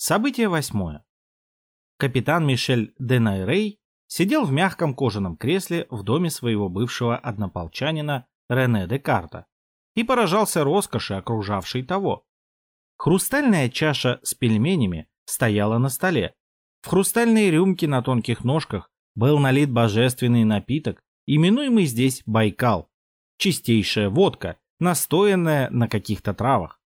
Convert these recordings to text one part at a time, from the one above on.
Событие восьмое. Капитан Мишель Денайрей сидел в мягком кожаном кресле в доме своего бывшего однополчанина Рене Декарта и поражался роскоши, окружавшей того. Хрустальная чаша с пельменями стояла на столе. В хрустальные рюмки на тонких ножках был налит божественный напиток, именуемый здесь Байкал, чистейшая водка, настоянная на каких-то травах.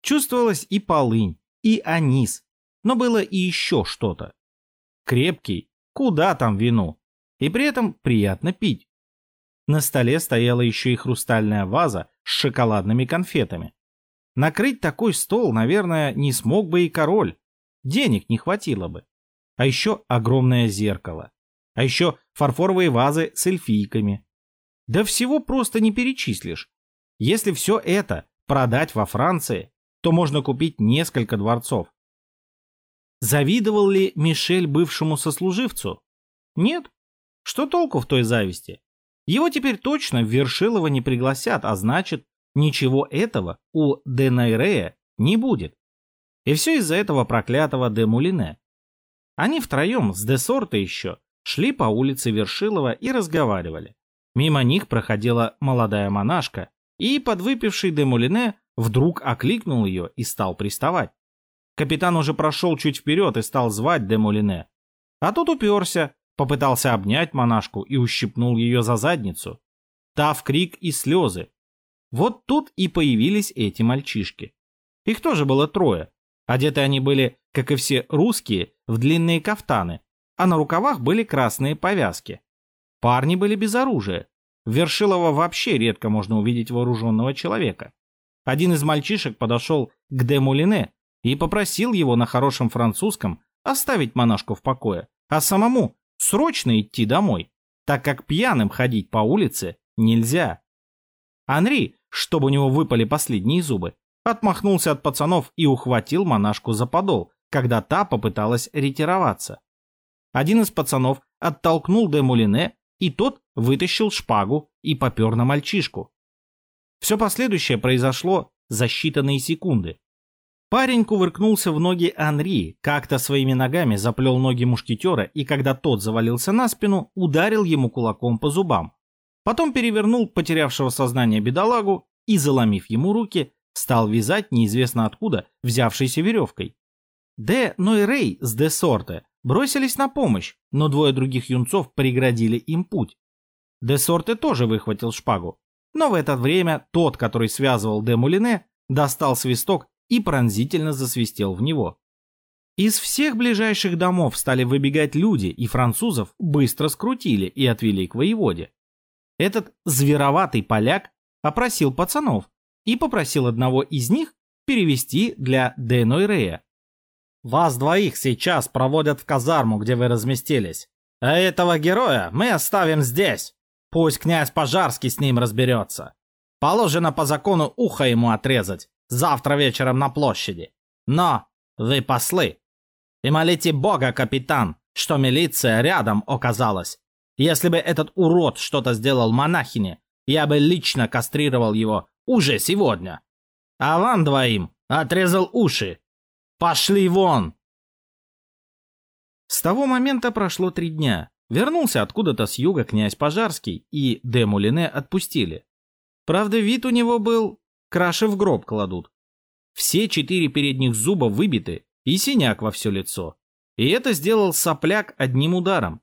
Чувствовалась и полынь, и анис, но было и еще что-то. Крепкий, куда там вину, и при этом приятно пить. На столе стояла еще и хрустальная ваза с шоколадными конфетами. Накрыть такой стол, наверное, не смог бы и король. Денег не хватило бы. А еще огромное зеркало. А еще фарфоровые вазы с эльфийками. Да всего просто не перечислишь. Если все это продать во Франции, то можно купить несколько дворцов. Завидовал ли Мишель бывшему сослуживцу? Нет. Что толку в той зависти? Его теперь точно в Вершилово не пригласят, а значит, ничего этого у Денайрея не будет. И все из-за этого проклятого Де Мулине. Они втроем с Де Сорта еще шли по улице Вершилова и разговаривали. Мимо них проходила молодая монашка, и подвыпивший де Мулине вдруг окликнул ее и стал приставать. Капитан уже прошел чуть вперед и стал звать де Мулине. А тот уперся, попытался обнять монашку и ущипнул ее за задницу. Та в крик и слезы. Вот тут и появились эти мальчишки. Их тоже было трое. Одеты они были, как и все русские, в длинные кафтаны, а на рукавах были красные повязки. Парни были без оружия. В Вершилово вообще редко можно увидеть вооруженного человека. Один из мальчишек подошел к де Мулине и попросил его на хорошем французском оставить монашку в покое, а самому срочно идти домой, так как пьяным ходить по улице нельзя. Анри, чтобы у него выпали последние зубы, отмахнулся от пацанов и ухватил монашку за подол, когда та попыталась ретироваться. Один из пацанов оттолкнул де Мулине и тот вытащил шпагу и попер на мальчишку. Все последующее произошло за считанные секунды. Парень кувыркнулся в ноги Анри, как-то своими ногами заплел ноги мушкетера и, когда тот завалился на спину, ударил ему кулаком по зубам. Потом перевернул потерявшего сознание бедолагу и, заломив ему руки, стал вязать неизвестно откуда взявшейся веревкой. Де Нойрей с Де Сорте бросились на помощь, но двое других юнцов преградили им путь. Де Сорте тоже выхватил шпагу, но в это время тот, который связывал Де Мулине, достал свисток и пронзительно засвистел в него. Из всех ближайших домов стали выбегать люди, и французов быстро скрутили и отвели к воеводе. Этот звероватый поляк опросил пацанов и попросил одного из них перевести для Де Нойрея. Вас двоих сейчас проводят в казарму, где вы разместились. А этого героя мы оставим здесь. Пусть князь Пожарский с ним разберется. Положено по закону ухо ему отрезать. Завтра вечером на площади. Но вы послы. И молите Бога, капитан, что милиция рядом оказалась. Если бы этот урод что-то сделал монахине, я бы лично кастрировал его уже сегодня. А вам двоим отрезал уши Пошли вон!» С того момента прошло три дня. Вернулся откуда-то с юга князь Пожарский, и де Мулине отпустили. Правда, вид у него был, краши в гроб кладут. Все четыре передних зуба выбиты и синяк во все лицо. И это сделал сопляк одним ударом.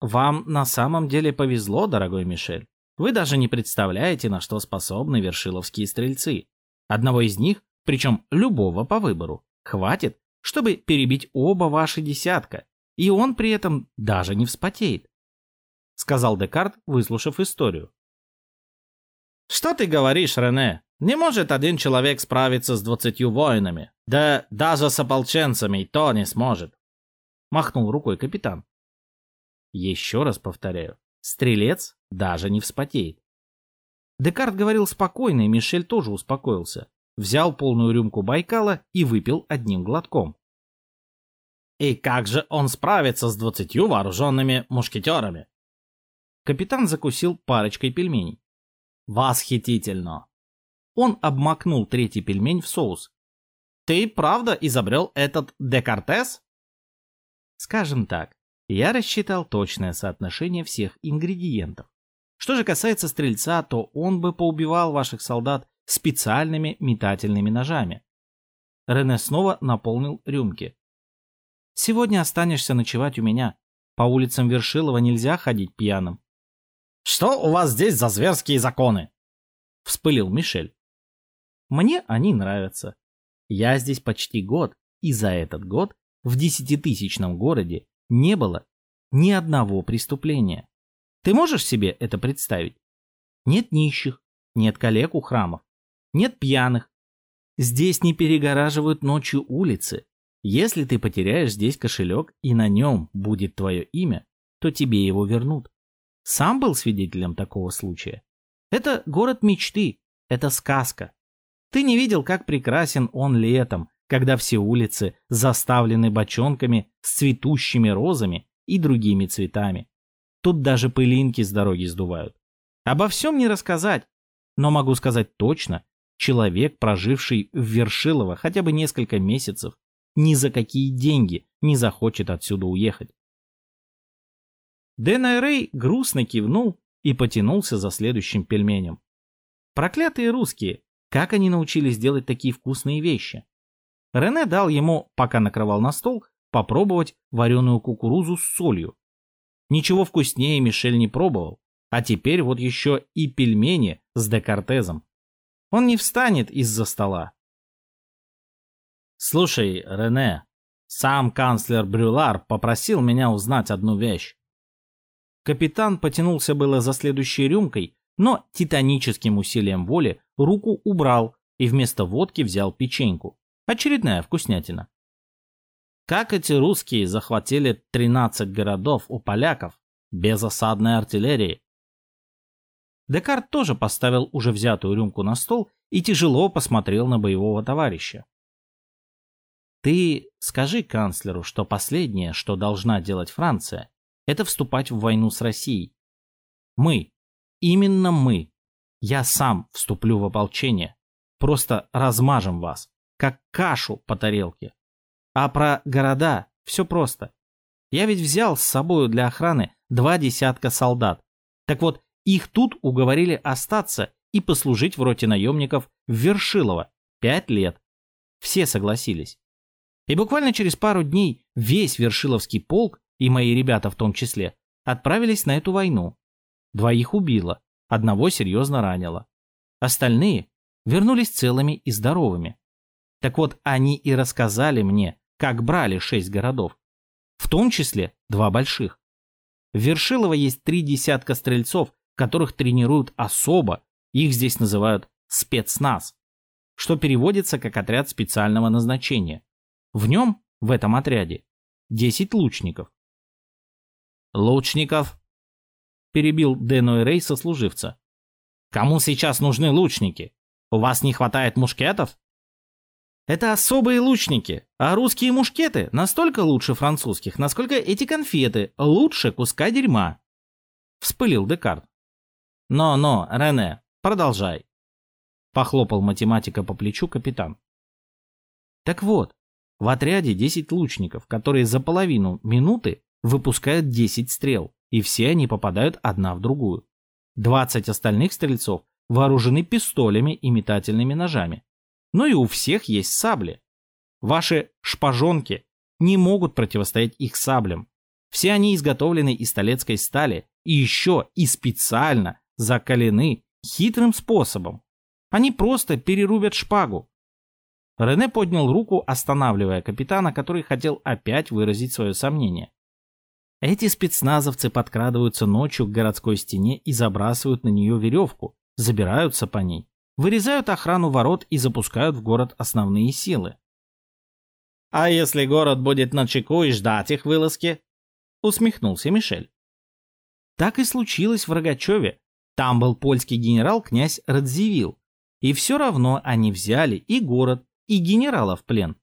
Вам на самом деле повезло, дорогой Мишель. Вы даже не представляете, на что способны вершиловские стрельцы. Одного из них причем любого по выбору, хватит, чтобы перебить оба ваши десятка, и он при этом даже не вспотеет», — сказал Декарт, выслушав историю. «Что ты говоришь, Рене? Не может один человек справиться с двадцатью воинами. Да даже с ополченцами и то не сможет», — махнул рукой капитан. «Еще раз повторяю, стрелец даже не вспотеет». Декарт говорил спокойно, и Мишель тоже успокоился взял полную рюмку Байкала и выпил одним глотком. «И как же он справится с двадцатью вооруженными мушкетерами?» Капитан закусил парочкой пельменей. «Восхитительно!» Он обмакнул третий пельмень в соус. Ты правда изобрел этот Декартес? Скажем так, я рассчитал точное соотношение всех ингредиентов. Что же касается стрельца, то он бы поубивал ваших солдат специальными метательными ножами. Рене снова наполнил рюмки. Сегодня останешься ночевать у меня. По улицам Вершилова нельзя ходить пьяным. Что у вас здесь за зверские законы? Вспылил Мишель. Мне они нравятся. Я здесь почти год, и за этот год в десятитысячном городе не было ни одного преступления. Ты можешь себе это представить? Нет нищих, нет коллег у храмов, нет пьяных. Здесь не перегораживают ночью улицы. Если ты потеряешь здесь кошелек и на нем будет твое имя, то тебе его вернут. Сам был свидетелем такого случая. Это город мечты, это сказка. Ты не видел, как прекрасен он летом, когда все улицы заставлены бочонками с цветущими розами и другими цветами. Тут даже пылинки с дороги сдувают. Обо всем не рассказать, но могу сказать точно, человек, проживший в Вершилово хотя бы несколько месяцев, ни за какие деньги не захочет отсюда уехать. Дэн Рэй грустно кивнул и потянулся за следующим пельменем. Проклятые русские, как они научились делать такие вкусные вещи? Рене дал ему, пока накрывал на стол, попробовать вареную кукурузу с солью. Ничего вкуснее Мишель не пробовал, а теперь вот еще и пельмени с декартезом. Он не встанет из-за стола, Слушай, Рене, сам канцлер Брюлар попросил меня узнать одну вещь. Капитан потянулся было за следующей рюмкой, но титаническим усилием воли руку убрал и вместо водки взял печеньку. Очередная вкуснятина. Как эти русские захватили 13 городов у поляков без осадной артиллерии? Декарт тоже поставил уже взятую рюмку на стол и тяжело посмотрел на боевого товарища. Ты скажи канцлеру, что последнее, что должна делать Франция, это вступать в войну с Россией. Мы, именно мы, я сам вступлю в ополчение, просто размажем вас, как кашу по тарелке. А про города все просто. Я ведь взял с собою для охраны два десятка солдат. Так вот, их тут уговорили остаться и послужить в роте наемников в Вершилово пять лет. Все согласились. И буквально через пару дней весь Вершиловский полк, и мои ребята в том числе, отправились на эту войну. Двоих убило, одного серьезно ранило. Остальные вернулись целыми и здоровыми. Так вот, они и рассказали мне, как брали шесть городов. В том числе два больших. В Вершилово есть три десятка стрельцов, которых тренируют особо, их здесь называют спецназ, что переводится как отряд специального назначения. В нем, в этом отряде, 10 лучников. «Лучников?» – перебил Дэной Рей сослуживца. «Кому сейчас нужны лучники? У вас не хватает мушкетов?» Это особые лучники, а русские мушкеты настолько лучше французских, насколько эти конфеты лучше куска дерьма. Вспылил Декарт. «Но-но, Рене, продолжай», — похлопал математика по плечу капитан. Так вот, в отряде 10 лучников, которые за половину минуты выпускают 10 стрел, и все они попадают одна в другую. 20 остальных стрельцов вооружены пистолями и метательными ножами. Но и у всех есть сабли. Ваши шпажонки не могут противостоять их саблям. Все они изготовлены из столецкой стали и еще и специально закалены хитрым способом. Они просто перерубят шпагу, Рене поднял руку, останавливая капитана, который хотел опять выразить свое сомнение. Эти спецназовцы подкрадываются ночью к городской стене и забрасывают на нее веревку, забираются по ней, вырезают охрану ворот и запускают в город основные силы. «А если город будет на чеку и ждать их вылазки?» — усмехнулся Мишель. Так и случилось в Рогачеве. Там был польский генерал князь Радзивилл. И все равно они взяли и город, и генерала в плен.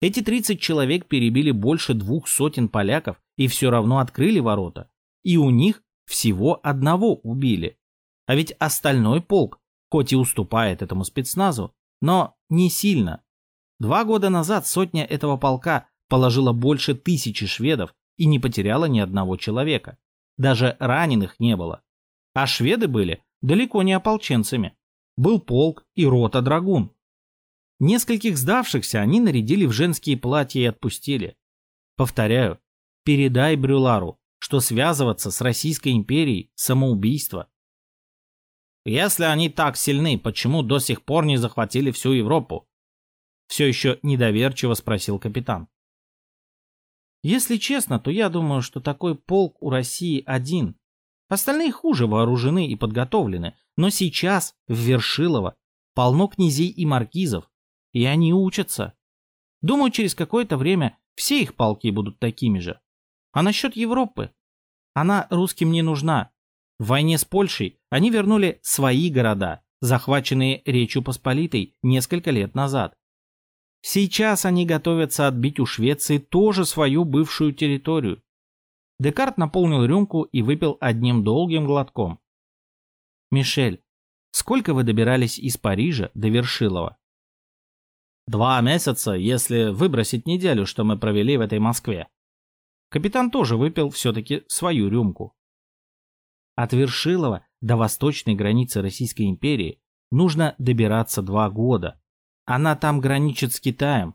Эти 30 человек перебили больше двух сотен поляков и все равно открыли ворота. И у них всего одного убили. А ведь остальной полк, хоть и уступает этому спецназу, но не сильно. Два года назад сотня этого полка положила больше тысячи шведов и не потеряла ни одного человека. Даже раненых не было. А шведы были далеко не ополченцами. Был полк и рота драгун. Нескольких сдавшихся они нарядили в женские платья и отпустили. Повторяю, передай Брюлару, что связываться с Российской империей – самоубийство. Если они так сильны, почему до сих пор не захватили всю Европу? Все еще недоверчиво спросил капитан. Если честно, то я думаю, что такой полк у России один. Остальные хуже вооружены и подготовлены, но сейчас в Вершилово полно князей и маркизов, и они учатся. Думаю, через какое-то время все их полки будут такими же. А насчет Европы? Она русским не нужна. В войне с Польшей они вернули свои города, захваченные Речью Посполитой несколько лет назад. Сейчас они готовятся отбить у Швеции тоже свою бывшую территорию. Декарт наполнил рюмку и выпил одним долгим глотком. «Мишель, сколько вы добирались из Парижа до Вершилова?» Два месяца, если выбросить неделю, что мы провели в этой Москве. Капитан тоже выпил все-таки свою рюмку. От Вершилова до восточной границы Российской империи нужно добираться два года. Она там граничит с Китаем.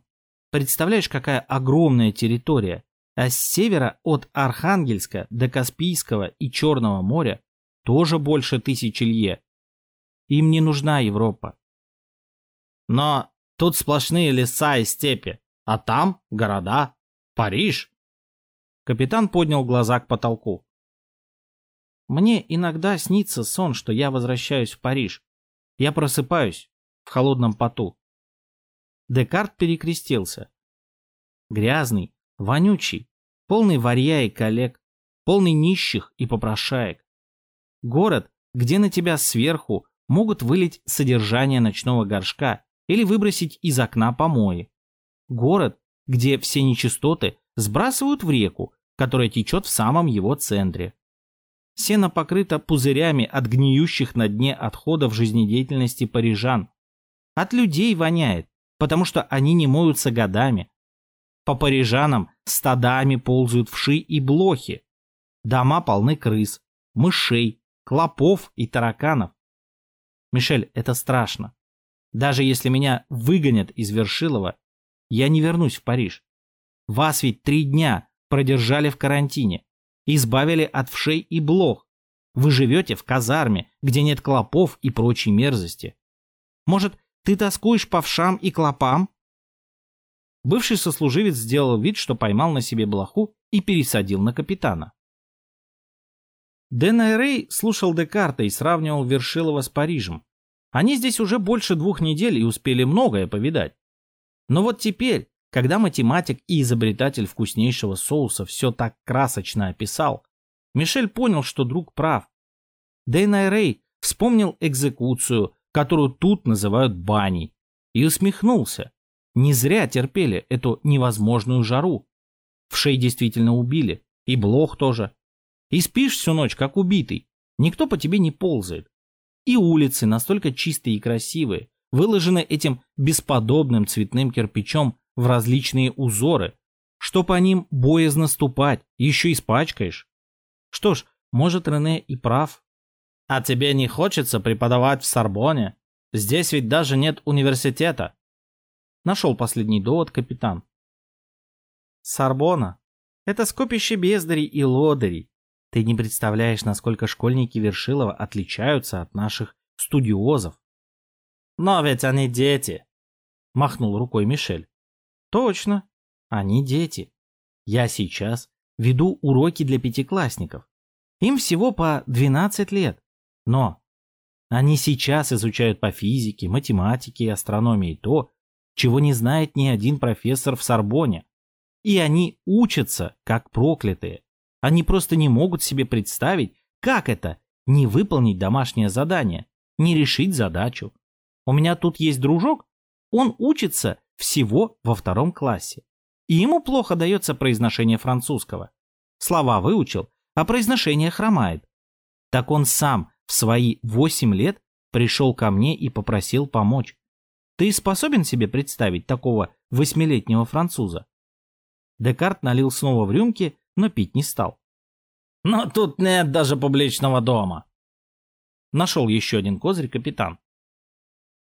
Представляешь, какая огромная территория. А с севера от Архангельска до Каспийского и Черного моря тоже больше тысячи лье. Им не нужна Европа. Но Тут сплошные леса и степи, а там города. Париж. Капитан поднял глаза к потолку. Мне иногда снится сон, что я возвращаюсь в Париж. Я просыпаюсь в холодном поту. Декарт перекрестился. Грязный, вонючий, полный варья и коллег, полный нищих и попрошаек. Город, где на тебя сверху могут вылить содержание ночного горшка или выбросить из окна помои. Город, где все нечистоты сбрасывают в реку, которая течет в самом его центре. Сено покрыто пузырями от гниющих на дне отходов жизнедеятельности парижан. От людей воняет, потому что они не моются годами. По парижанам стадами ползают вши и блохи. Дома полны крыс, мышей, клопов и тараканов. Мишель, это страшно. Даже если меня выгонят из Вершилова, я не вернусь в Париж. Вас ведь три дня продержали в карантине, избавили от вшей и блох. Вы живете в казарме, где нет клопов и прочей мерзости. Может, ты тоскуешь по вшам и клопам? Бывший сослуживец сделал вид, что поймал на себе блоху и пересадил на капитана. Дэн Рэй слушал Декарта и сравнивал Вершилова с Парижем, они здесь уже больше двух недель и успели многое повидать. Но вот теперь, когда математик и изобретатель вкуснейшего соуса все так красочно описал, Мишель понял, что друг прав. Дэйна Рэй вспомнил экзекуцию, которую тут называют баней, и усмехнулся. Не зря терпели эту невозможную жару. В шей действительно убили, и блох тоже. И спишь всю ночь, как убитый. Никто по тебе не ползает. И улицы настолько чистые и красивые, выложены этим бесподобным цветным кирпичом в различные узоры, что по ним боязно ступать, еще испачкаешь. Что ж, может Рене и прав. А тебе не хочется преподавать в Сорбоне? Здесь ведь даже нет университета. Нашел последний довод капитан. Сорбона – это скопище бездарей и лодырей, ты не представляешь, насколько школьники Вершилова отличаются от наших студиозов. Но ведь они дети, махнул рукой Мишель. Точно, они дети. Я сейчас веду уроки для пятиклассников. Им всего по 12 лет. Но они сейчас изучают по физике, математике и астрономии то, чего не знает ни один профессор в Сорбоне. И они учатся, как проклятые. Они просто не могут себе представить, как это – не выполнить домашнее задание, не решить задачу. У меня тут есть дружок, он учится всего во втором классе. И ему плохо дается произношение французского. Слова выучил, а произношение хромает. Так он сам в свои восемь лет пришел ко мне и попросил помочь. Ты способен себе представить такого восьмилетнего француза. Декарт налил снова в рюмки, но пить не стал. «Но тут нет даже публичного дома!» Нашел еще один козырь капитан.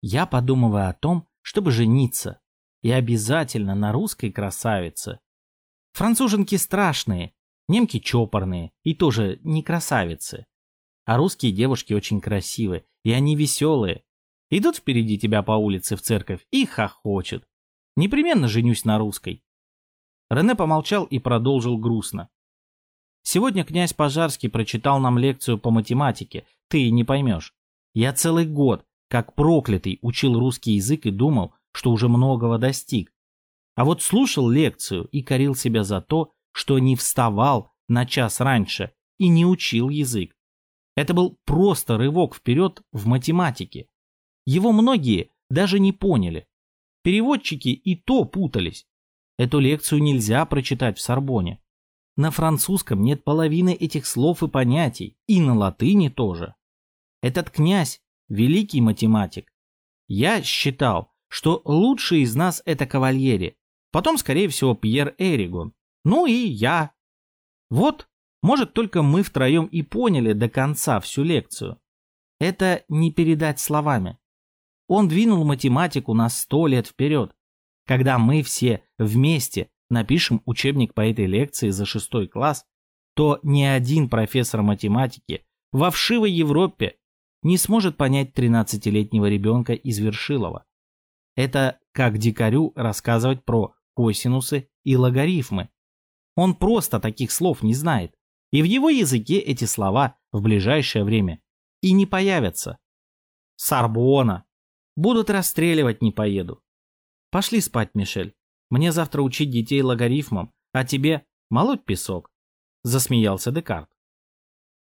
«Я подумываю о том, чтобы жениться, и обязательно на русской красавице. Француженки страшные, немки чопорные и тоже не красавицы. А русские девушки очень красивые, и они веселые. Идут впереди тебя по улице в церковь и хохочут. Непременно женюсь на русской. Рене помолчал и продолжил грустно. Сегодня князь Пожарский прочитал нам лекцию по математике, ты не поймешь. Я целый год, как проклятый, учил русский язык и думал, что уже многого достиг. А вот слушал лекцию и корил себя за то, что не вставал на час раньше и не учил язык. Это был просто рывок вперед в математике. Его многие даже не поняли. Переводчики и то путались. Эту лекцию нельзя прочитать в Сорбоне. На французском нет половины этих слов и понятий, и на латыни тоже. Этот князь – великий математик. Я считал, что лучший из нас – это кавальери, потом, скорее всего, Пьер Эригон, ну и я. Вот, может, только мы втроем и поняли до конца всю лекцию. Это не передать словами. Он двинул математику на сто лет вперед. Когда мы все вместе напишем учебник по этой лекции за шестой класс, то ни один профессор математики во вшивой Европе не сможет понять 13-летнего ребенка из Вершилова. Это как дикарю рассказывать про косинусы и логарифмы. Он просто таких слов не знает, и в его языке эти слова в ближайшее время и не появятся. Сарбона. Будут расстреливать, не поеду. Пошли спать, Мишель. Мне завтра учить детей логарифмам, а тебе молоть песок. Засмеялся Декарт.